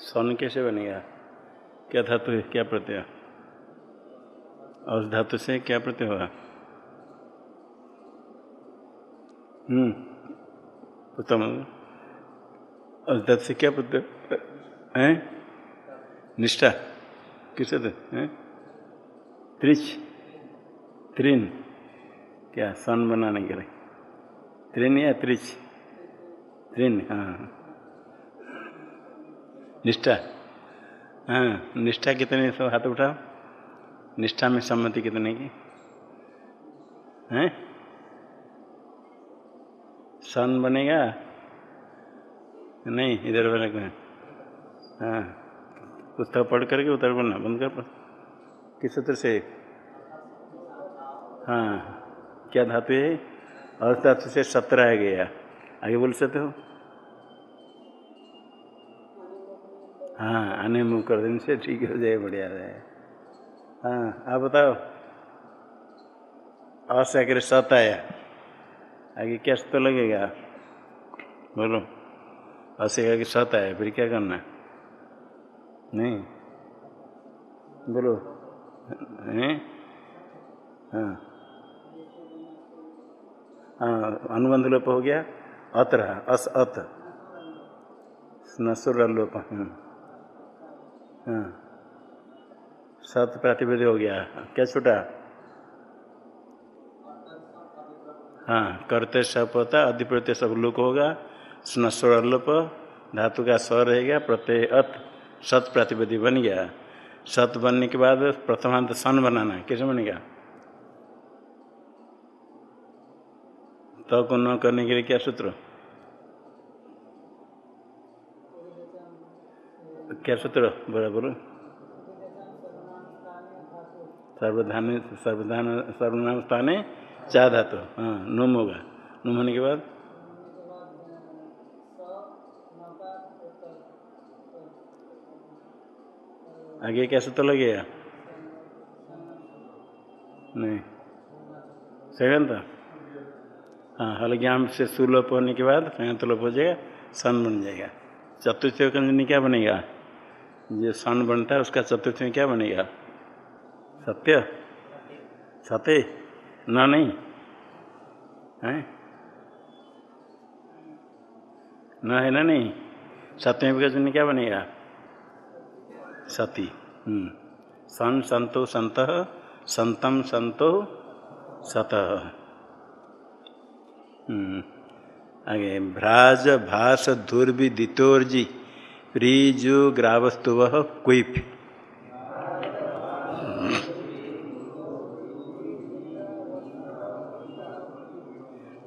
सन कैसे बनेगा क्या धातु है? क्या प्रत्यय? और धातु से क्या प्रत्यय होगा हम्म उत्तम और धातु से क्या प्रत्यय? है? निष्ठा। किसे थे हैं? त्रिच। त्रिन। क्या? सन बनाने के लिए। त्रिन या त्रिच? त्रिन हाँ। निष्ठा। हाँ निष्ठा कितने सब हाथ उठाओ? निष्ठा में सम्मति कितने की? हैं? सन बनेगा? नहीं, इधर बनेगा हाँ पुस्तक पढ़ करके उतर पढ़ना बंद कर किस सूत्र से? हाँ क्या धातु है? और धातु से सत्रह आ गया। आगे बोल सकते हो? हाँ आने मुँह कर देने से ठीक हो जाए, बढ़िया रहे। हाँ आप बताओ। आकर सत आया आगे क्या तो लगेगा? बोलो। अवश्य कि सत आया फिर क्या करना नहीं। बोलो। हैं हाँ। हाँ अनुबंध लोप हो गया। अत रहा अस अत। नसुर लोप। हाँ सत प्रातिपद हो गया। क्या छूटा? हाँ करते सब होता अधिप्रत्यय सब लुक होगा, स्नस्वर लोप, धातु का स्व रहेगा प्रत्यय अत, सत प्रातिपदी बन गया। सत बनने के बाद प्रथमांत सन बनाना कैसे बनेगा? तो को न करने के लिए क्या सूत्र? क्या सूत्र बराबर। सर्वधान सर्वधान सर्वनाम स्थाने चा धातु। हाँ नुम होगा। नुम होने के बाद? आगे क्या सूत्र लगेगा नहीं। सेकंड हाँ हलग्याम से सुलोप होने के बाद संयंत्र लोप हो जाएगा, सन बन जाएगा। चतुर्थ क्या बनेगा? जो सन बनता है, उसका चतुर्थ में क्या बनेगा? सत्य? सत्य? न नहीं। है? न है ना नहीं? सत्यम कंजनी क्या बनेगा? सती। सन, संतो, संत, संतम, संतो, सत। आगे, भ्राज, भास धुर्विदितोर्जी प्रीजु ग्रावस्तुव क्विप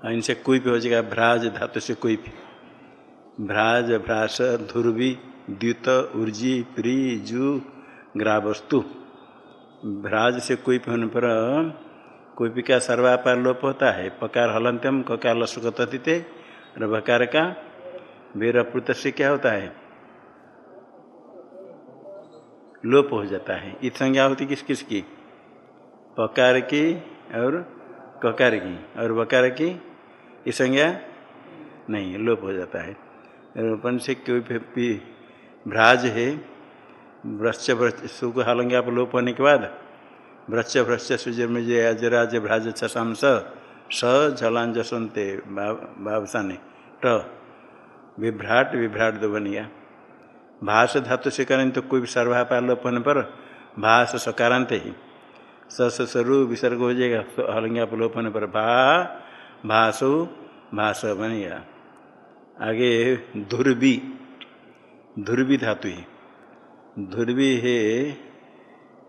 इनसे क्विप हो जाएगा भ्राज धातु से क्विप भ्राज, भ्रास, ध्रुवी, द्युत ऊर्जी प्री जु ग्रावस्तु। भ्राज से क्विप होने पर क्विप का सर्वापार लोप होता है। पकार हलंत्यम, ककार लसुकते और बकार का बेरप्रुत से क्या होता है? लोप हो जाता है। इत संज्ञा होती किस किस की? पकार की और ककार की। और बकार की इस संज्ञा नहीं, लोप हो जाता है। रूपन से कोई भ्राज है वृक्ष वृक्ष सुख हालेंगे आप लोप होने के बाद? वृक्ष वृक्ष सूर्य में जय अजराज भ्राज छसाम स झलान जसंते भावसाने, ट, विभ्राट विभ्राट दो बन गया भाष धातु से करें तो कोई सर्वापार लोप होने पर भाष सकारांत ही। स सरु विसर्ग हो जाएगा हलंगे आप लोप होने पर भा भाषो भाष बन गया। आगे ध्रुवी ध्रुवी धातु है। ध्रुवी है,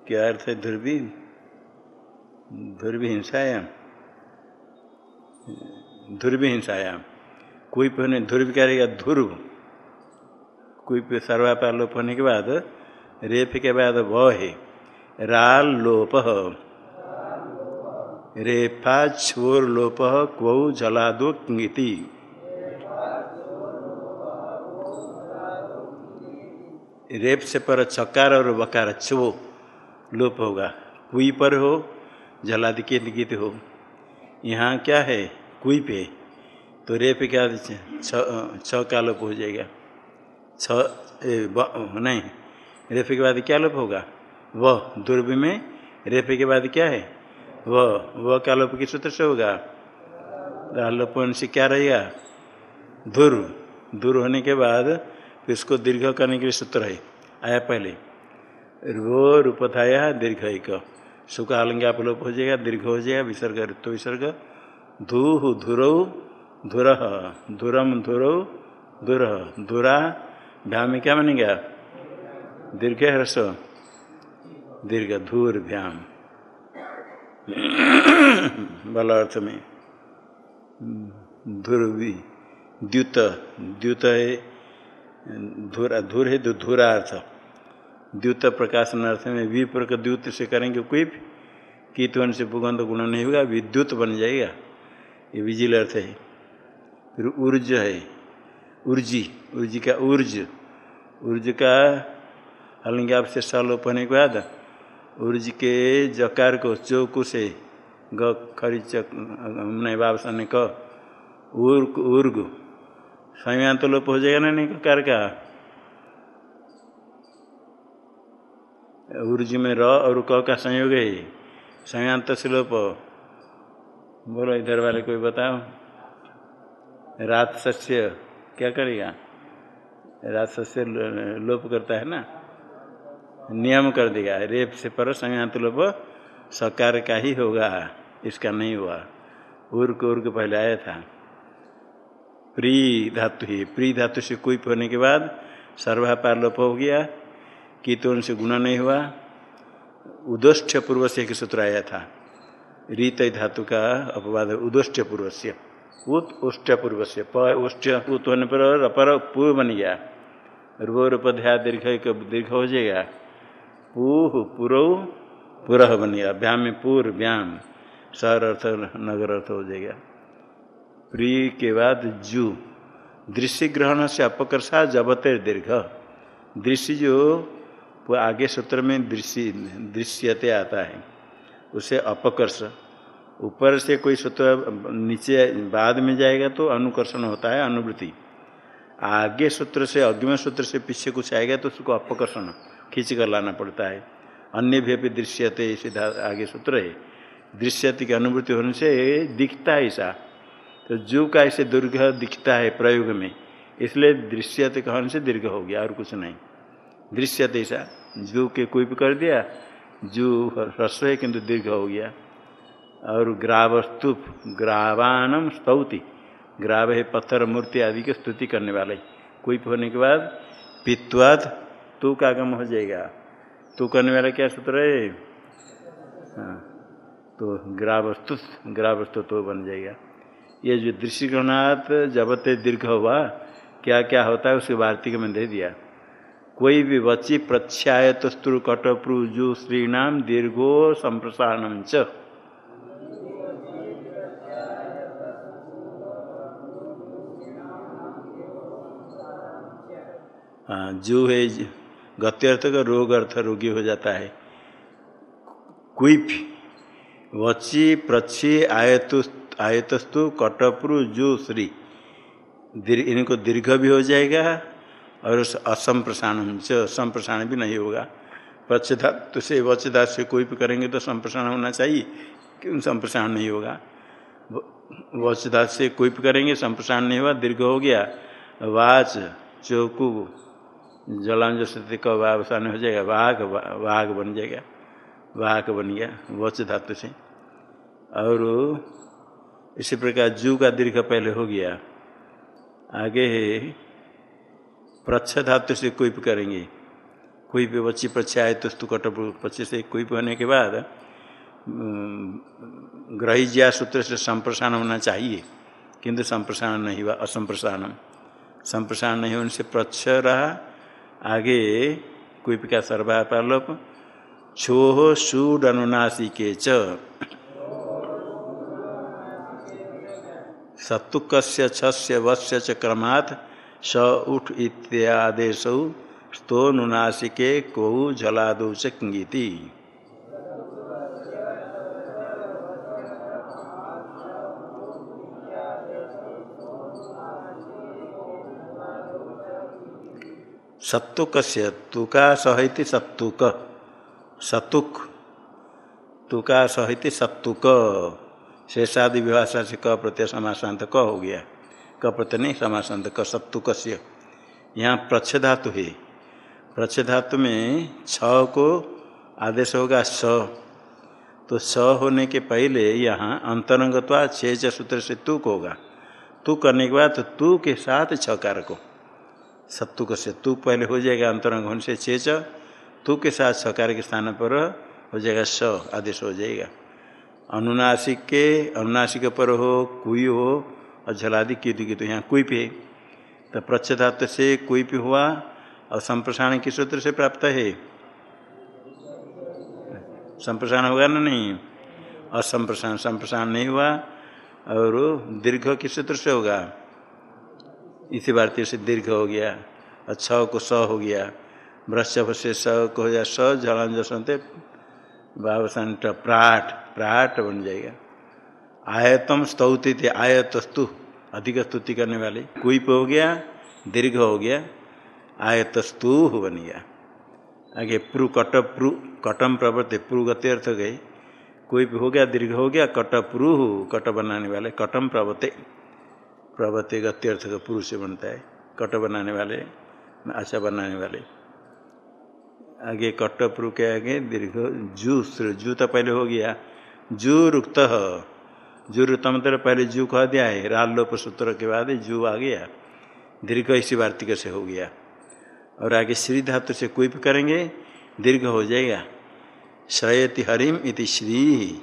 क्या अर्थ है ध्रुवी? ध्रुवी हिंसायाम। ध्रुवी हिंसायाम। कोई होने ध्रुव क्या रहेगा ध्रुव। कोई पे सर्वापार लोप होने के बाद, रेप के बाद व है राल लोप रेफा छोर लोप क्वौ जलादो किंगिति। रेप से पर चकार और बकार छो लोप होगा। कुई पर हो, जलादि के गीत हो। यहाँ क्या है? कुई पे। तो रेप क्या छ का लोप हो जाएगा। छ नहीं। रेफे के बाद क्या लोप होगा? वह दुर्भ में। रेफे के बाद क्या है? वह वह क्या लोप किस सूत्र से होगा? लोपन से क्या रहेगा? धुर दूर होने के बाद उसको दीर्घ करने के लिए सूत्र है। आया पहले। वो रूप रूपथाया, दीर्घ एक। सुखा आलंगे आप लोप हो जाएगा, दीर्घ हो जाएगा, विसर्ग तो विसर्ग। धू, धुरौ, धुर। धुरम धुरौ, धुर। धुरा भ्याम में क्या बनेगा? दीर्घ ह्रस्व दीर्घ धूर भ्याम बल अर्थ में। धुर्वी द्युत। द्युत है। धुरा धुर है तो धुरा अर्थ द्युत प्रकाशन अर्थ में विपूर्वक द्युत से करेंगे कोई भी। कीतवन से भूगंध गुण नहीं होगा, विद्युत बन जाएगा। ये विजिल अर्थ है। फिर ऊर्ज है। ऊर्जी ऊर्जी का ऊर्ज ऊर्ज का हलिंग से सलोप होने के बाद ऊर्ज के जकार को चौकु से ग खरी चक नहीं बाबसा ने क उर्ग उर्ग संयांत लोप हो जाएगा ना नहीं ककार का ऊर्ज में र और क का संयोग है संयांत से लोप बोलो इधर वाले कोई बताओ रात सस्य क्या करेगा? रात सस्य लोप करता है ना? नियम कर देगा। रेप से पर संयांत लोप, सकार का ही होगा। इसका नहीं हुआ। उर्क उर्क पहले आया था। प्री धातु ही। प्री धातु से कोई होने के बाद सर्वापार लोप हो गया। कि तो उनसे गुना नहीं हुआ। उदोष्ठ पूर्व से एक सूत्र आया था। रीत धातु का अपवाद उदोष्ठ पूर्व से उत उष्ट पूर्व से प उष्ट उत होने पर अपर पूर्व बन गया। रूपध्या दीर्घ दीर्घ हो जाएगा। पूह पुरव पुरह बन गया। व्याम में पूर्व व्याम सर अर्थ नगर अर्थ हो जाएगा। प्रिय के बाद जू। दृश्य ग्रहण से अपकर्षा जबते दीर्घ। दृश्य जो आगे सूत्र में दृश्य, दृश्यते आता है, उसे अपकर्ष। ऊपर से कोई सूत्र नीचे बाद में जाएगा तो अनुकर्षण होता है, अनुवृत्ति। आगे सूत्र से अग्नि सूत्र से पीछे कुछ आएगा तो उसको अपकर्षण, खींच कर लाना पड़ता है। अन्य भी अभी दृश्यते, सीधा आगे सूत्र है। दृश्यते की अनुभूति होने से दिखता है ऐसा। तो जू का ऐसे दीर्घ दिखता है प्रयोग में, इसलिए दृश्यते कहने से दीर्घ हो गया, और कुछ नहीं। दृश्यते ऐसा, जू के कोई भी कर दिया, जू ह्रस्व है, किंतु दीर्घ हो गया। और ग्रावस्तुप ग्रावानम स्तौति। ग्राव है पत्थर, मूर्ति आदि की स्तुति करने वाले। कोई होने के बाद, पित्वाद, तू का आगम हो जाएगा। तू करने वाला क्या सूत्र है? हाँ तो ग्रावस्तु ग्रावस्तु तो बन जाएगा। ये जो दृष्टिकोणात जबते दीर्घ हुआ क्या क्या होता है उसके वार्तिक में दे दिया। कोई भी वची प्रच्छायत स्तु कटप्रु श्रीनाम दीर्घो संप्रसारण च। हाँ जो है गत्यर्थ का रोग अर्थ रोगी हो जाता है। क्विप, वची प्रच्छी आयतु, आयतस्तु कटप्रु जो श्री इनको दीर्घ भी हो जाएगा और असंप्रसारण से संप्रसारण भी नहीं होगा। तो से वचधात से कोई भी करेंगे तो संप्रसारण होना चाहिए, क्यों संप्रसारण नहीं होगा? वचधात से कोई भी करेंगे, संप्रसारण नहीं हुआ दीर्घ हो गया। वाच, चौकू जलांज स्थिति का वावसान हो जाएगा वाघ वाघ बन जाएगा वाघ बन गया वच धातु से और इसी प्रकार जू का दीर्घ पहले हो गया। आगे प्रच्छ धातु से भी करेंगे। भी बच्ची प्रच्छ आए तो स्तु कट पच्ची से भी होने के बाद ग्रहिज्या सूत्र से संप्रसारण होना चाहिए। किंतु संप्रसारण नहीं हुआ, असंप्रसारण। संप्रसारण नहीं होने से प्रच्छ रहा आगे कुप का सर्वापालोप छोह सूड अनुनासिके च। सत्तुक छस्य वस्य च क्रमात्, स उठ इत्यादेश स्तोनुनाशिके कौ जलादौ चंगीति सत्तुक से तुका सहित सत्तुक। सतुक। तुका सहित सत्तुक। शेषादि विभाषा से क प्रत्यय समासांत क हो गया। क प्रत्यय नहीं समासांत क सत्तुक से यहाँ प्रच्छधातु है। प्रच्छधातु में छ को आदेश होगा स। तो स होने के पहले यहाँ अंतरंगत्वा छेच सूत्र से तुक होगा। तू करने के बाद तो तू के साथ छकार को सत्तुक से तू पहले हो जाएगा अंतरंग होने से छेच, तू के साथ छकार के स्थान पर हो जाएगा स, आदेश हो जाएगा। अनुनासिक के, अनुनासिक पर हो, कुई हो, और झलादि की की तो यहाँ कुप है। तो प्रच्छधातु से कुप हुआ, और संप्रसारण किस सूत्र से प्राप्त है। संप्रसारण होगा ना नहीं? और संप्रसारण संप्रसारण नहीं हुआ, और दीर्घ किस सूत्र से होगा। इसी भारतीय से दीर्घ हो गया, और छ को स हो गया। वृक्षभ से स को हो जाए स जलांज सुनते बाबसान प्राट प्राट बन जाएगा। आयतम स्तौति थे, आयतस्तु, अधिक स्तुति करने वाले। कुप हो गया, दीर्घ हो गया, आयतस्तु बन गया। आगे प्रू, कट प्रू, कटम प्रवृत्ति, प्रु गति अर्थ गए। भी हो गया, दीर्घ हो गया, कट प्रू कट बनाने वाले, कटम प्रवते प्रवते गति अर्थ का पुरुष से बनता है। कट बनाने वाले आशा बनाने वाले। आगे कट प्रू के आगे दीर्घ जू जू तो पहले हो गया। जू रुक्त जू रुक्त मतलब पहले जू कह दिया है। राल लोप सूत्र के बाद जू आ गया। दीर्घ इसी वार्तिक से हो गया। और आगे श्री धातु से कुप करेंगे, दीर्घ हो जाएगा। श्रयति हरिम इति श्री।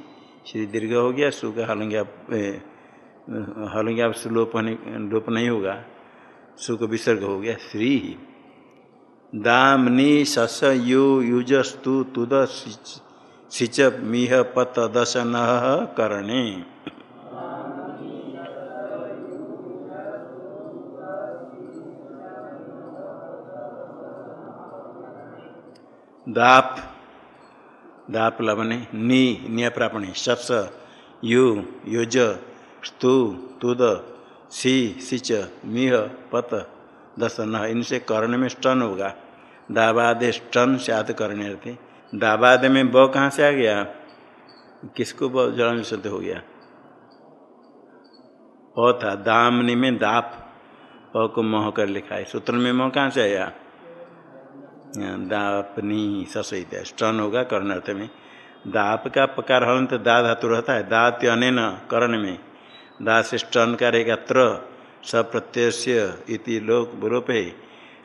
श्री दीर्घ हो गया, सुख का हलंग्या हलंग्या लोप लोप नहीं होगा, सुख विसर्ग हो गया, श्री। ही दाम दामनी सस यु युजस्तु तुद सिच मिह पत दशन करणे। दाप दाप लवने, नी निय प्रापणे सस यु, युज स्तु तुद सी सिच मिह पत दस न इनसे कर्ण में स्टन होगा दाबादे स्टन से आद करने थे दाबाद में ब कहाँ से आ गया किसको ब जलन शुद्ध हो गया प था दामनी में दाप प को मोह कर लिखा है सूत्र में मोह कहाँ से आया दापनी ससहित स्टन होगा कर्ण अर्थ में दाप का पकार हलन तो दा धातु रहता है दात्य अन कर्ण में दा से स्टन का रहेगा त्र सप्रत्यय इति लोक लोप है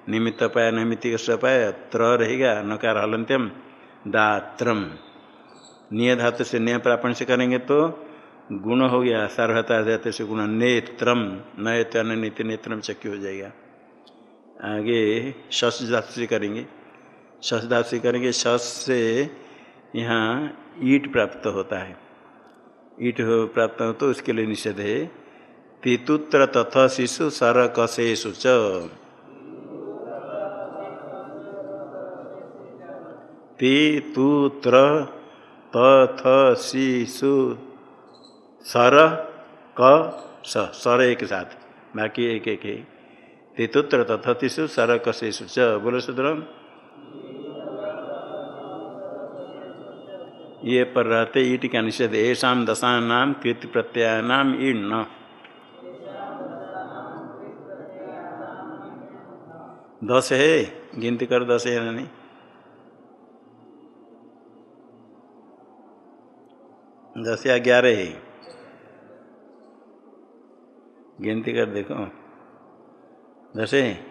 निमित्त पाया नैमित्त सपाय त्र रहेगा नकार हलंत्यम दात्रम निय धातु से निय प्रापण से करेंगे तो गुण हो गया सार्वता धातु से गुण नेत्रम नयत नीति नेत्रम चक्की हो जाएगा। आगे शस धातु से करेंगे। शस धातु से करेंगे शस से यहाँ ईट प्राप्त होता है। ईट प्राप्त हो तो उसके लिए निषेध है। पितुत्र तथा शिशु सर कशेषु च। पितुत्र तथ शिशु सर क सर एक साथ, बाकी एक एक है। पितुत्र तथा शिशु सर कशेषु च। बोलो सुधरम ये पर रहते ईट का निषेध ऐसा दशा नाम कृत प्रत्यय नाम ईण। न दस है, गिनती कर दस है नहीं? दस या ग्यारह है। गिनती कर देखो। दस है।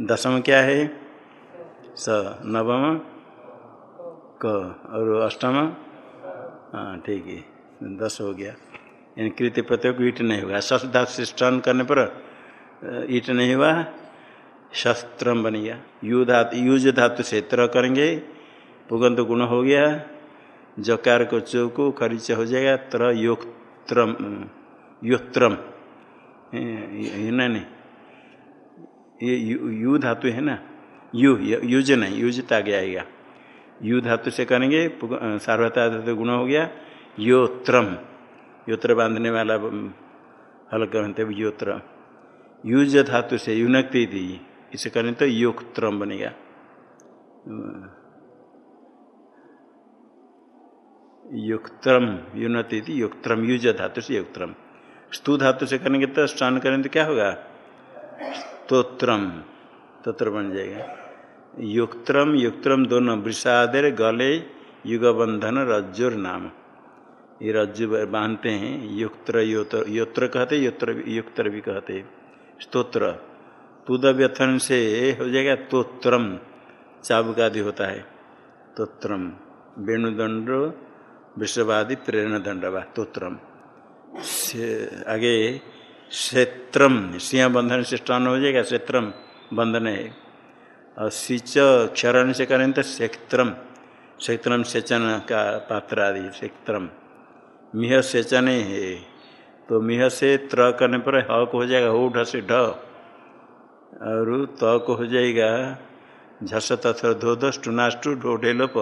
दसम क्या है? स, नवम। क और अष्टम? हाँ ठीक है। दस हो गया। यानी कृत्य प्रत्यय को ईट नहीं हुआ शस्त्र धातु से स्टन करने पर ईट नहीं हुआ। शस्त्रम बन गया। यू धातु यूज़ धातु से त्र करेंगे। पुगंत गुण हो गया। जकार को चो को खरीच हो जाएगा। त्र, योक्त्रम योत्रम है ना नहीं ये यू धातु है ना? यू युज नहीं, युजत आगे आएगा। यू धातु से करेंगे सार्वता धातु गुण हो गया। योत्रम, योत्र बांधने वाला हल कहते योत्र। युज धातु से युनक्ति थी इसे करें तो योक्त्रम बनेगा। युक्तम युनति थी युक्तम युज धातु से युक्तम स्तु धातु से करेंगे तो स्टान करें तो क्या होगा? स्तोत्रम, तोत्र बन जाएगा। युक्तम युक्तम दोनों वृषादेर गले, युगबंधन, रज्जुर नाम। ये रज्जु बांधते हैं, युक्त्र, योत्र कहते, योत्र युक्तर भी कहते स्तोत्र। तुद व्यथन से हो जाएगा तोत्रम चाबुक आदि होता है। तोत्रम, वेणुदंड विश्ववादी प्रेरणा दंडवा तोत्रम। आगे, क्षेत्रम सिंह बंधन से स्टान हो जाएगा, क्षेत्रम, बंधन है। और सिच क्षरण से करें तो क्षेत्रम क्षेत्रम सेचन का पात्र आदि क्षेत्रम मिह सेचन है। तो मिह से त्र करने पर ह को हो जाएगा हो ढ से ढ। और त हो जाएगा झस तथा धो दस टूनाष्टु ढोढे लोप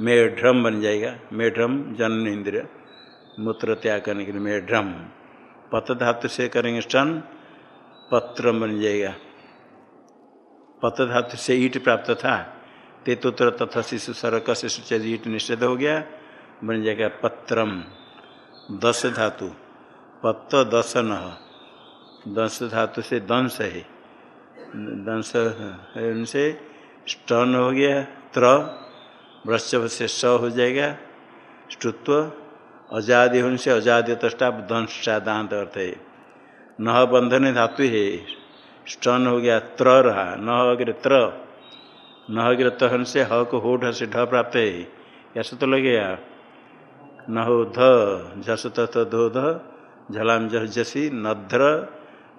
मेढ्रम बन जाएगा। मेढ्रम जन इंद्र मूत्र त्याग करने के लिए मेढ्रम। पत धातु से करेंगे स्टन पत्र बन जाएगा। पत धातु से ईट प्राप्त था। तेतोत्र तथा शिशु सरक शिशु से ईट निषेध हो गया। बन जाएगा पत्रम। दस धातु। पत्त दस न दस धातु से दंश है। दंश है उनसे स्टन हो गया। त्र। वृक्षभ से स हो जाएगा। स्तुत्व अजादि होने से अजाद्य तष्टा दंशा दांत अर्थ है। नह बंधन धातु है। स्टन हो गया, त्र रहा। न अग्र त्र। न अग्र तहन से ह को होठ से ढ प्राप्त है। ऐसा तो लगेगा न हो ध झस तथ धो ध, झलाम झस जसी नध्र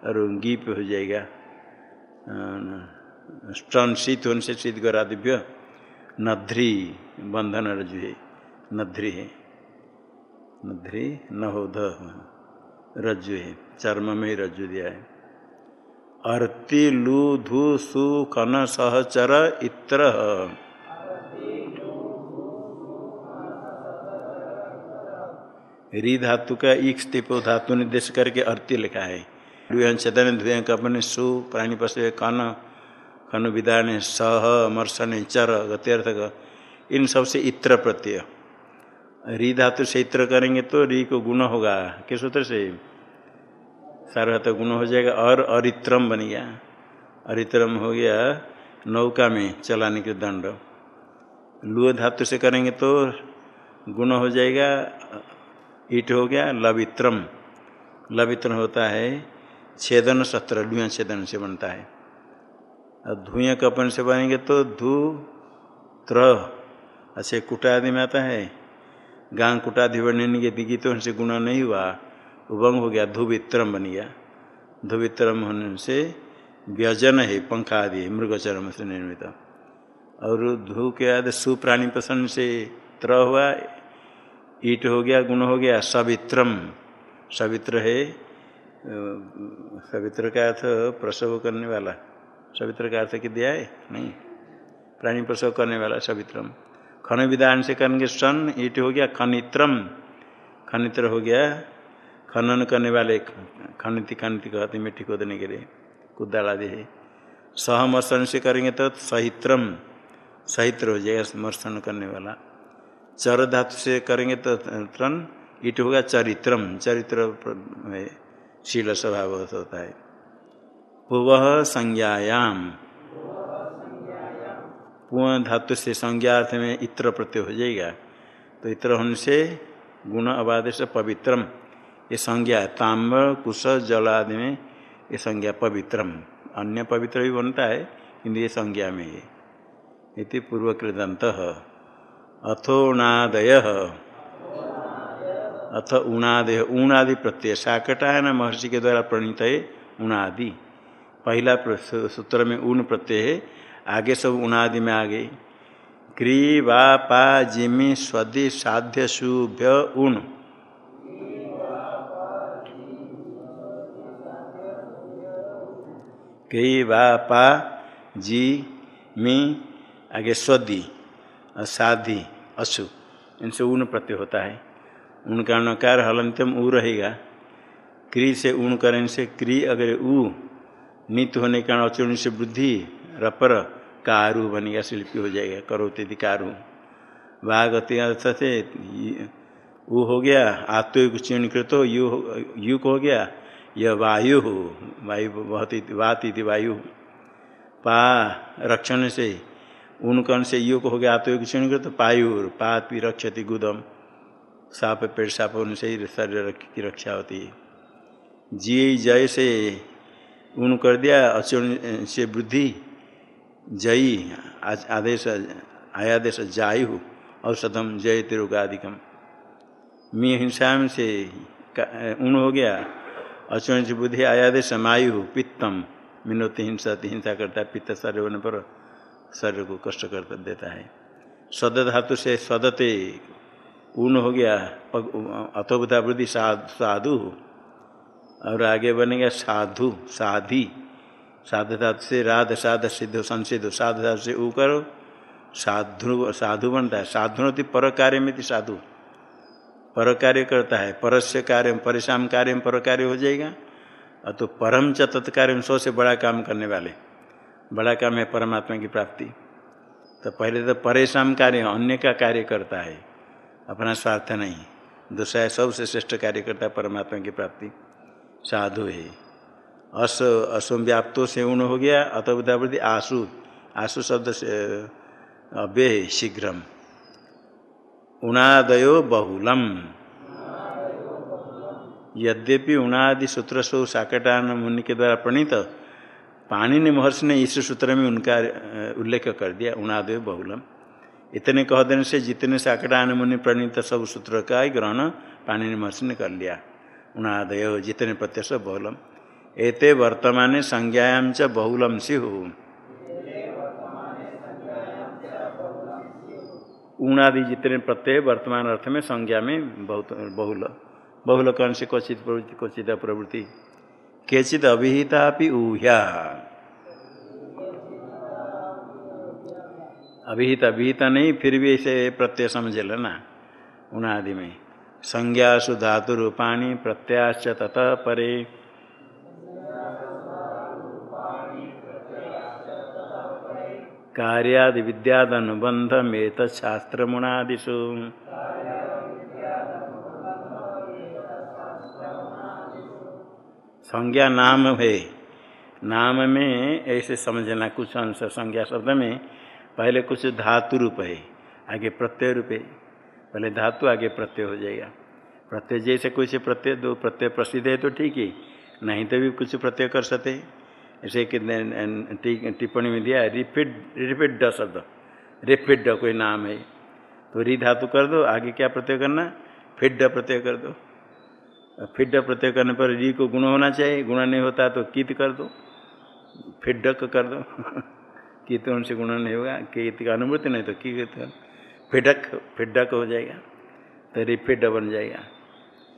और गीप हो जाएगा। स्टन शीत होने से शीत गौरादिव्य नध्री बंधन रजु है नध्री है। नध्री न हो ध। रज्जु है, चर्म में ही रज्जु दिया है। अर्ति लु धु सु कन सहचर इत्र। री धातु का एक स्थिपो धातु निर्देश करके अर्ति लिखा है। छदन धुएँ कपन सु, प्राणी पशु कन खनु विदान सह मर्शन चर गत्यर्थ इन सबसे इत्र प्रत्यय। री धातु से इत्र करेंगे तो री को गुण होगा। किस सूत्र से? सार्वत गुण हो जाएगा और अरित्रम बन गया। अरित्रम हो गया नौका में चलाने के दंड। लुह धातु से करेंगे तो गुण हो जाएगा, ईट हो गया, लवित्रम। लवित्र होता है छेदन सत्र लुआ छेदन से बनता है। और धुएँ कपन से बनेंगे तो धू, त्र। अच्छे, कुटादि में आता है। गांग कुटादि बनने के दिगी तो उनसे गुणा नहीं हुआ। उभंग हो गया, धुवित्रम बन गया। धुवित्रम होने से व्यजन है, पंखा आदि मृगचरम से निर्मित। और धू के बाद सुप्राणी प्रसन्न से त्र हुआ, ईट हो गया, गुण हो गया, सवित्रम। सवित्र है सवित्र का अर्थ प्रसव करने वाला। सवित्र का अर्थ कि दिया है? नहीं। प्राणी प्रसव करने वाला, सवित्रम। खन विधान से करेंगे सन ईट हो गया, खनित्रम। खनित्र हो गया खनन करने वाले खनिति खनिति कहते मिट्टी खोदने के लिए, कुदाल आदि है। सहमर्शन से करेंगे तो सहित्रम, सहित्र हो जाएगा मर्शन करने वाला। चर धातु से करेंगे तो त्रन, ईट होगा चरित्रम, चरित्र शील स्वभाव होता है। पुव संज्ञायाम। पुअ धातु से संज्ञार्थ में इत्र प्रत्यय हो जाएगा। तो इत्र होने से गुण अबादेश पवित्रम। ये संज्ञा ताम्र, कुश, जल आदि में ये संज्ञा पवित्रम। अन्य पवित्र भी बनता है, किंतु ये संज्ञा में ये इति पूर्वकृदंत अथोणादय अथ उणादय। ऊणादि प्रत्यय साकटायन महर्षि के द्वारा प्रणीत है, उणादि। पहला सूत्र में ऊन प्रत्यय है, आगे सब उणादि में आ गई क्री वा पा जिमी स्वदि साध्य शुभ्य उण क्री वा पा जी मी आगे स्वदि साधि अशु इनसे ऊन प्रत्यय होता है। उनका नकार हलंतम ऊ रहेगा। क्री से ऊण करें से क्री अगर ऊ नित होने के कारण अचूर्ण से वृद्धि रपर, कारू बनेगा शिल्पी हो जाएगा, करोते थी कारू। वागति अर्थ से वो हो गया आत्मयुग चिणकृत हो यु युग हो गया यह वायु वायु बहुत वात इति वायु। पा, रक्षण से उनकन से युग हो गया आत्मयुग चिणकृत पायुर, पात भी रक्षति गुदम। साप पेड़ साप होने से ही शरीर की रक्षा होती है। जी जय से उन कर दिया, अचूर्ण से वृद्धि जयी आदेश, आयादेश जायु, औषधम जय तिरुगादिकम। मी हिंसा से उण हो गया से बुद्धि आयादेश मायु पित्तम। मिनोति हिंसा हिंसा करता है, पित्त शरीर होने पर शरीर को कष्ट कर देता है। सद धातु से सदते ऊन हो गया अथोबुधा वृद्धि, साधु और आगे बनेगा, साधु, साधी। साधु धातु से राध, साध सिद्ध संसिध साधु धातु से ऊ करो साधु साधु बनता है। साधुनति पर कार्य में साधु। पर कार्य करता है। परस्य कार्य परेशान कार्य पर कार्य हो जाएगा। और तो परम च तत्कार्य सौ से बड़ा काम करने वाले। बड़ा काम है परमात्मा की प्राप्ति। तो पहले तो परेशान कार्य, अन्य का कार्य करता है। अपना स्वार्थ नहीं। दूसरा सबसे श्रेष्ठ कार्य करता है परमात्मा की प्राप्ति। साधु है। अस, असम व्याप्तो से उण हो गया अतवृद्धि आसु। आसु शब्द से अव्यय शीघ्रम। उणादयो बहुलम। यद्यपि उणादि सूत्र सो साकटान मुनि के द्वारा प्रणीत, पाणिनि महर्षि ने इस सूत्र में उनका उल्लेख कर दिया उणादय बहुलम। इतने कह देने से जितने साकटान मुनि प्रणीत सब सूत्र का ही ग्रहण पाणिनि महर्षि ने कर लिया। उणादय जितने प्रत्यय सब बहुलम। एते वर्तमान संज्ञायाम च बहुलम सिहु। ऊणादि जितने प्रत्यय वर्तमान अर्थ में संज्ञा में बहुत, बहुल बहुल कर्ण से क्वचित प्रवृत्ति क्वचित प्रवृत्ति केचित अभिहिता ऊह्या। अभिहित, अभिहिता नहीं, फिर भी इसे प्रत्यय समझ लेना उनादि में। संज्ञासु धातु रूपाणी प्रत्याश्च ततः परे। कार्यादि विद्याद अनुबंध में तत्शास्त्र मुणादिशु संज्ञा नाम है। नाम में ऐसे समझना, कुछ अंश संज्ञा शब्द में पहले कुछ धातु रूप है, आगे प्रत्यय रूप है। पहले धातु, आगे प्रत्यय हो जाएगा। प्रत्यय जैसे कुछ प्रत्यय, दो प्रत्यय प्रसिद्ध है तो ठीक है, नहीं तो भी कुछ प्रत्यय कर सकते। ऐसे कि टिप्पणी में दिया रिपीट रिपीट ड शब्द। रिपीट ड कोई नाम है। तो री धातु कर दो, आगे क्या प्रत्यय करना? फिट ड प्रत्यय कर दो। फिट प्रत्यय करने पर री को गुण होना चाहिए, गुण नहीं होता तो कित कर दो। फिडक कर दो। कित उनसे गुण नहीं होगा, कित का अनुभूति नहीं तो की फिडक फिडक हो जाएगा तो रिफिड बन जाएगा।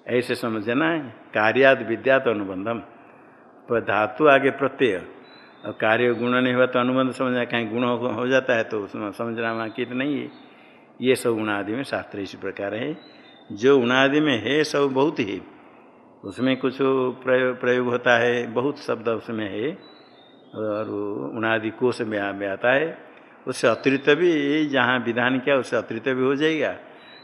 ऐसे समझना है, कार्याद विद्यात अनुबंधम। पर धातु आगे प्रत्यय। और कार्य गुण नहीं हुआ तो अनुबंध समझना, कहीं गुण हो जाता है तो उसमें समझना वहाँ कित नहीं है। ये सब गुणादि में शास्त्र इसी प्रकार है। जो गुणादि में है, सब बहुत ही। उसमें कुछ प्रयोग प्रयोग होता है, बहुत शब्द उसमें है। और उनादि कोष में में आता है। उससे अतिरिक्त भी, जहाँ विधान किया, उससे अतिरिक्त भी हो जाएगा।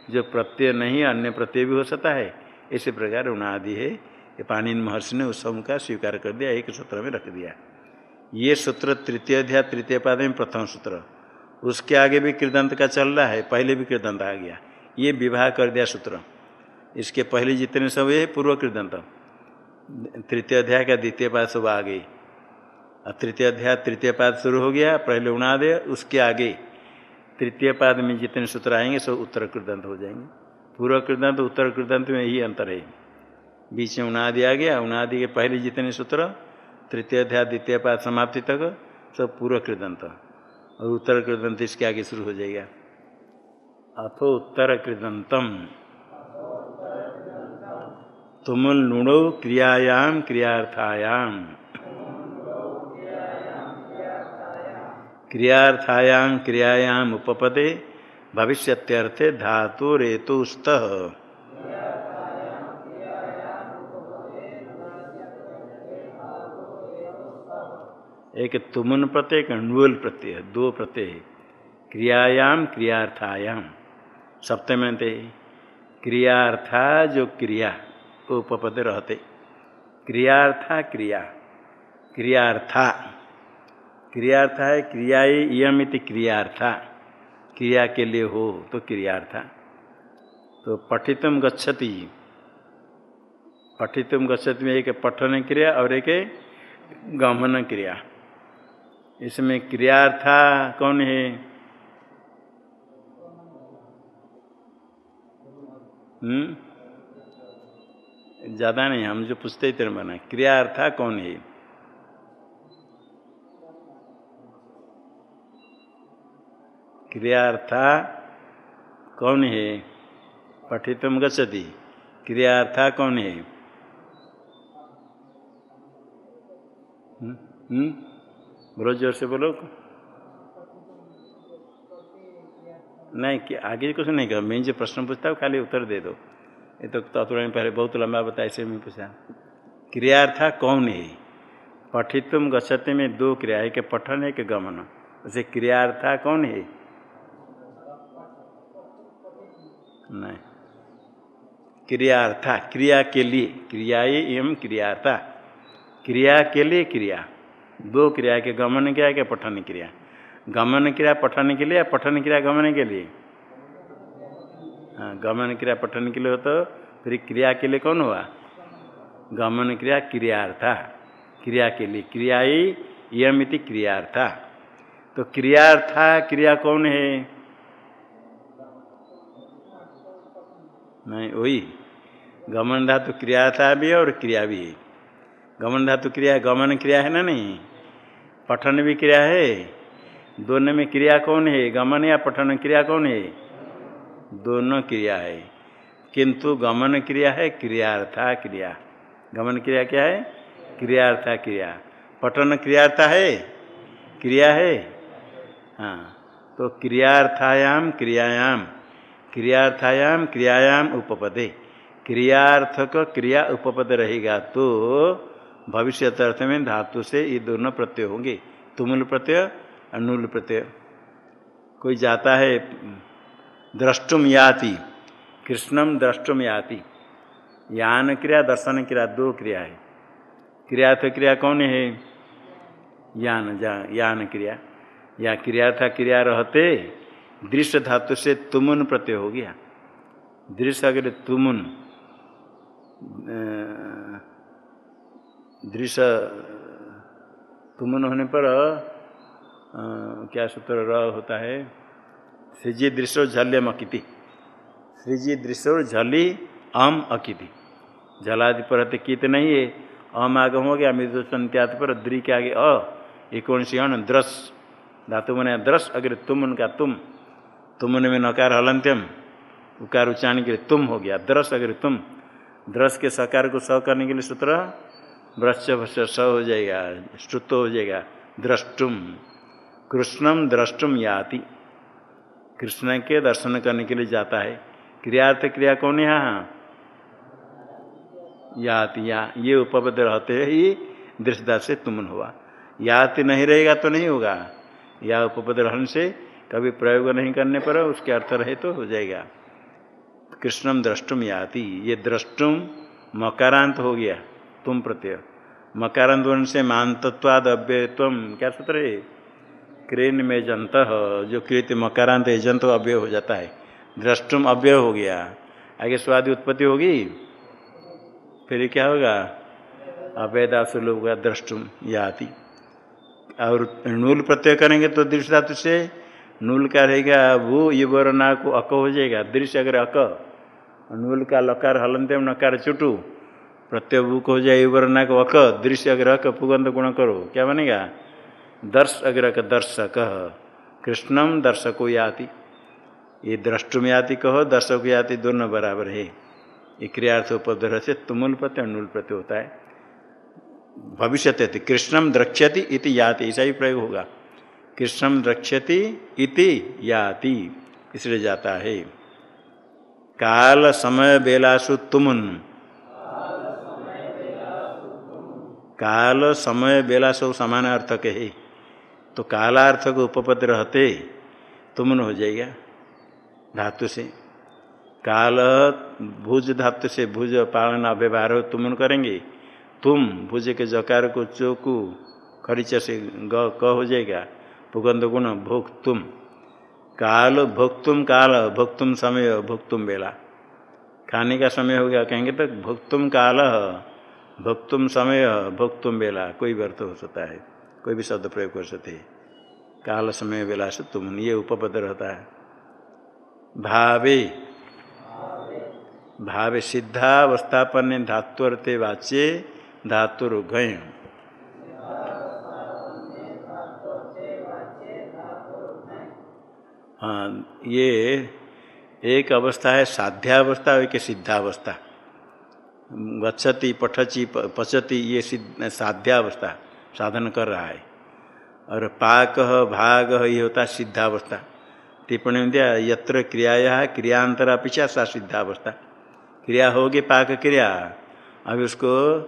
जो प्रत्यय नहीं, अन्य प्रत्यय भी हो सकता है। इसी प्रकार उनादि है। ये पानी महर्षि ने उस का स्वीकार कर दिया, एक सूत्र में रख दिया। ये सूत्र तृतीय अध्याय, तृतीय पाद में प्रथम सूत्र। उसके आगे भी कृदंत का चल रहा है, पहले भी कृदंत आ गया। ये विवाह कर दिया सूत्र। इसके पहले जितने सब ये पूर्व कृदंत तृतीय अध्याय का द्वितीय पाद सब आ गई और तृतीय अध्याय, तृतीय पाद शुरू हो गया, पहले उड़ा दे, उसके आगे। तृतीय पाद में जितने सूत्र आएँगे, सब उत्तर कृदंत हो जाएँगे। पूर्व कृदंत उत्तर कृदंत में ही अंतर है। बीच में उनादि आ गया, उनादि के पहले जितने सूत्र, तृतीय अध्याय, द्वितीय पाद समाप्ति तक, सब पूर्व कृदंत। और उत्तर कृदंत इसके आगे शुरू हो जाएगा। अथो उत्तर कृदंतम। तुमुल नुणो क्रियायाम क्रियार्थायाम। क्रियार्थायाम क्रियायाम उपपदे, भविष्यत्यर्थे धातु रेतुस्त। एक तुमन प्रत्यय एक नुअल प्रत्यय दो प्रत्यय क्रियायाम, क्रियार्थायाम। सप्तमते क्रियार्था जो क्रिया उपपद रहते। क्रियार्था, क्रिया। क्रियार्था। क्रियार्था है क्रिया यमित क्रियार्था। क्रिया के लिए हो तो क्रियार्था। तो पठितम गच्छति। पठितम गच्छति में एक पठन क्रिया और एक गमन क्रिया। इसमें क्रियार्था कौन है? हम्म? ज़्यादा नहीं हम जो पूछते ही तेरे बना क्रियार्था कौन है? क्रियार्था कौन है? पठितम गच्छति। क्रियार्था कौन है? हम्म, हम्म? बोलो ज़ोर से बोलो। नहीं, कि आगे कुछ नहीं कहा। मैं जो प्रश्न पूछता हूँ खाली उत्तर दे दो। ये तो तत्व पहले बहुत लंबा बताया ऐसे में पूछा। क्रियार्था कौन है? पठितुम गच्छते में दो क्रिया है कि पठन है कि गमन। उसे क्रियार्था कौन है? नहीं। क्रियार्था, क्रिया के लिए। क्रिया एवं क्रियार्था। क्रिया के लिए क्रिया। दो क्रिया के, गमन क्रिया के, पठन क्रिया। गमन क्रिया पठन के लिए या पठन क्रिया गमन के लिए? हाँ गमन क्रिया पठन के लिए हो तो फिर क्रिया के लिए कौन हुआ? गमन क्रिया क्रियार्था। क्रिया के लिए क्रिया ही यमिति क्रियार्था। तो क्रियार्था, क्रिया कौन है? नहीं, वही। गमन धातु क्रियार्था भी है और क्रिया भी है। गमन धातु क्रिया, गमन क्रिया है ना नहीं? पठन भी क्रिया है। दोनों में क्रिया कौन है? गमन या पठन क्रिया कौन है? दोनों क्रिया है। किंतु गमन क्रिया है क्रियार्था क्रिया। गमन क्रिया क्या है? क्रियार्था क्रिया। पठन क्रियार्था है? क्रिया है। हाँ तो क्रियार्थायाम क्रियायाम। क्रियार्थायाम क्रियायाम उपपदे। क्रियार्थक क्रिया उपपद रहेगा तो भविष्य अर्थ में धातु से ये दोनों प्रत्यय होंगे। तुमुल प्रत्यय, अनुल प्रत्यय। कोई जाता है, द्रष्टुम याति, कृष्णम द्रष्टुम याति। यान क्रिया, दर्शन क्रिया, दो क्रिया है। क्रिया तो क्रिया कौन है? यान, जा, यान क्रिया। या क्रिया था, क्रिया रहते, दृश्य धातु से तुमुन प्रत्यय हो गया। दृश्य अगर तुमुन दृश्य तुमन होने पर आ, क्या सूत्र र होता है? श्रीजी दृश्य झल्यम अकिति श्रीजी दृश्य झली अम अकिति। झलादि पर कित नहीं है। अम आगम हो गया मृदु संत्यात पर द्रि के आगे अ। ये कौन सी अन द्रस। धातु मन द्रस अगर तुम उनका तुम। तुम में नकार हलंत्यम। उकार उच्चारण के लिए तुम हो गया। द्रस अगर तुम। द्रस के सकार को स करने के लिए सूत्र वृक्ष भ्रश स हो जाएगा श्रुत हो जाएगा। द्रष्टुम कृष्णम द्रष्टुम याति। कृष्ण के दर्शन करने के लिए जाता है। क्रियार्थ क्रिया कौन है यहाँ? याति, या, ये उपपद रहते ही दृष्टता से तुमन हुआ। याति नहीं रहेगा तो नहीं होगा। या उपपद रहने से कभी प्रयोग नहीं करने पर उसके अर्थ रहे तो हो जाएगा। कृष्णम द्रष्टुम याति, ये द्रष्टुम मकारांत हो गया। तुम प्रत्यय। मकारांत होने से मानतत्वाद अव्ययत्व क्या सूत्र है? क्रेन में जंत जो कृत मकारांत है जंत अव्यय हो जाता है। द्रष्टुम अव्यय हो गया। आगे स्वादि उत्पत्ति होगी? फिर क्या होगा? अवैधासु लोग द्रष्टुम याति। और नूल प्रत्यय करेंगे तो दृश्य धातु से नूल का रहेगा वो ये वरना को अक हो जाएगा। दृश्य अगर अक, नूल का लकार हलनते नकार चुटू प्रत्यय बुक हो जाए वरना को अक दृश्य अगर अक पुगंध गुण करो क्या बनेगा? दर्श अग्रक दर्शक कृष्णम दर्शको याति ये द्रष्टुम याति कहो दर्शक याति दोनों बराबर है। ये क्रियार्थ उपद्रह से तुमुल प्रत्यय अनुल प्रत्यय होता है। भविष्य कृष्णम द्रक्ष्यति इति याति, ऐसा ही प्रयोग होगा। कृष्णम द्रक्ष्यति इति याति, इसलिए जाता है। काल समय बेलासु तुमुन। काल समय बेला सब समान अर्थ के है। तो कालार्थ को उपपद रहते तुमन हो जाएगा धातु से। काल भुज धातु से भुज पालन अव्यवहार हो तुमन करेंगे। तुम भुज के जकार को चोकू खरीच से ग क हो जाएगा। पुगंध गुण तुम काल भोक्तुम काल, भोक्तुम समय, भोक्तुम बेला। खाने का समय हो गया, कहेंगे तो भोक्तुम काल। भोक्तुम समय भोक्तुम बेला कोई भी अर्थ हो सकता है, कोई भी शब्द प्रयोग कर सकते काल समय बेला से तुम, ये उपपद रहता है। भावे। भावे सिद्धावस्थापन धातुअर्थे वाच्य धातुर्घय हाँ ये एक अवस्था है, साध्यावस्था और एक सिद्धावस्था। गच्छति, पठची पचती, ये साध्यावस्था साधन कर रहा है। और पाक, भाग, ये होता है सिद्धावस्था। टिप्पणी में दिया, यत्र क्रियाया क्रियांतर अपेक्षा सा सिद्धावस्था। क्रिया होगी पाक क्रिया। अभी उसको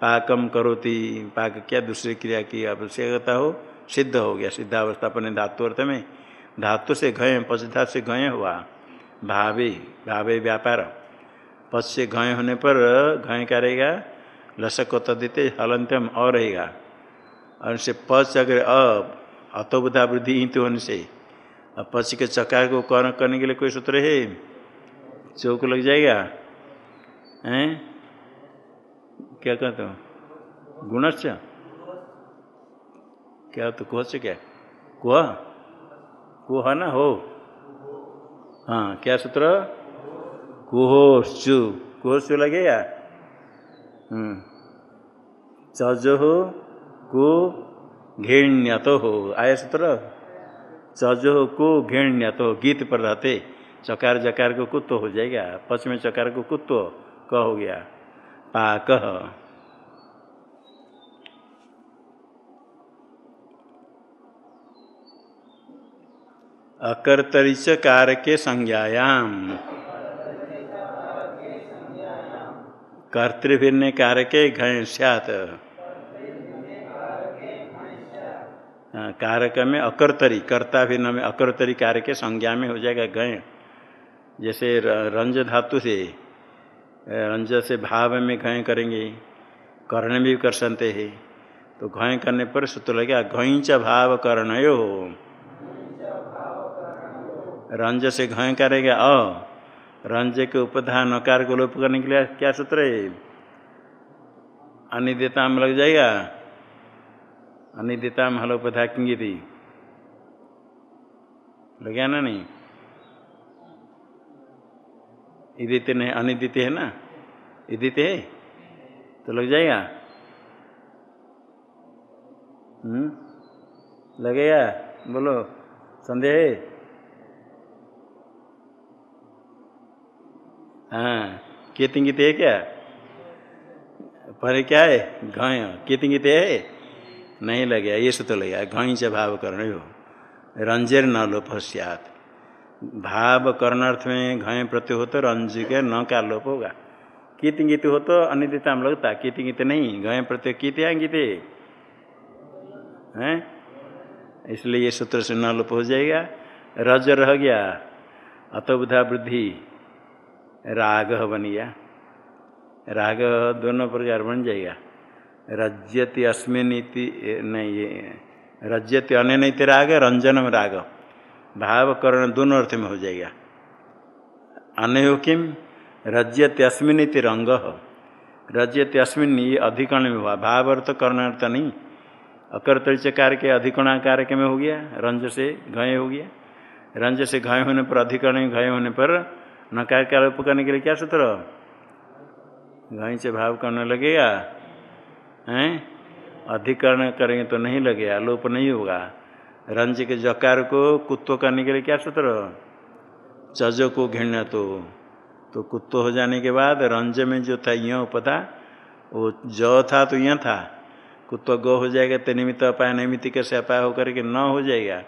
पाकम करोती, पाक क्या, दूसरी क्रिया की आवश्यकता हो, सिद्ध हो गया। सिद्धावस्था अपने धातु अर्थ में, धातु से घय पचधा से घय हुआ। भावे भावे व्यापार। से घय होने पर, घय क्या रहेगा? लसक को तदित हलंत्यम अ रहेगा। और से पच अगर अतोबुधा वृद्धि ईंत होने से। अब पच के चकार को कौन करने के लिए कोई सूत्र है? चौक लग जाएगा। हैं? क्या कहते हो? गुणश्च? क्या तो कुछ क्या? कुह? कुह ना हो। हाँ क्या सूत्र? कुहोश्चु कुहोश्चु लगेगा चजो हो को घृण्यतो। हो आया सूत्र? चजो हो को घृण्यतो। गीत पर रहते। चकार जकार को कुत्तो हो जाएगा। पच में चकार को कुत्तो क हो गया पाक। अकर्तरिच कारके संज्ञायाम। कर्तृभिन्न कारके घय सत कारक में अकर्तरी कर्ता भिन्न में अकर्तरी कारक संज्ञा में हो जाएगा घय जैसे रंज धातु से रंज से भाव में घय करेंगे, कर्ण भी कर सकते हैं। तो घय करने पर सूत्र लगेगा घईच भाव कर्णयो। रंज से घय करेगा, अ। रंज के उपधान नकार को लोप करने के लिए क्या सूत्र है? में लग जाएगा। अनिदिता में हलोपधा किंगी थी। लग गया ना नहीं? इदित नहीं अनिदित है ना? इदित है? तो लग जाएगा। हम्म? लगेगा बोलो, संदेह है? हाँ केतिंगित है क्या? पर क्या है? घय केतिंगित है? नहीं लगे। ये से तो लगे। घई से भाव कर्ण हो। रंजर न लोप सियात। भाव कर्णार्थ में घय प्रत्यु हो तो रंज के न का लोप होगा। कीतिंगित हो तो अनिदिता में लगता कीतिंगित नहीं। घय प्रत्यय कीत अंगित हैं? इसलिए ये सूत्र से न लोप हो जाएगा। रज रह गया। अतोबुधा वृद्धि। राग बन गया। राग दोनों प्रकार बन जाएगा। रज्यति अस्मिन इति नहीं रज्यति अन्य नहीं राग, रंजनम राग। भाव करण दोनों अर्थ में हो जाएगा। अन्य किम? रज्यति अस्मिन इति रंग। रज्यति अस्मिन ये अधिकरण में हुआ। भाव अर्थ कर्ण अर्थ नहीं। अकर्तकार के अधिकरणाकार के में हो गया। रंज से घय हो गया। रंज से घय होने पर अधिकरण, घय होने पर नकार का आरोप करने के लिए क्या सूत्र? घई से भाव करने लगेगा, हैं? अधिकरण करेंगे तो नहीं लगेगा, लोप नहीं होगा। रंज के जकार को कुत्तो करने के लिए क्या सूत्र? चजो को घृण्य तो। तो कुत्तो हो जाने के बाद रंज में जो था यह उपथा वो ज था तो यह था। कुत्तो गो हो जाएगा तो निमित्त अपाय निमित्त कैसे अपाय होकर के न हो जाएगा।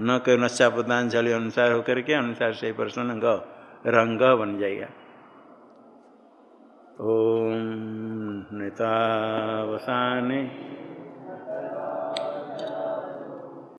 न कोई नशा प्रदान जल अनुसार होकर के अनुसार से प्रश्न ग। रंग बन जाएगा। ओम अणितावसाने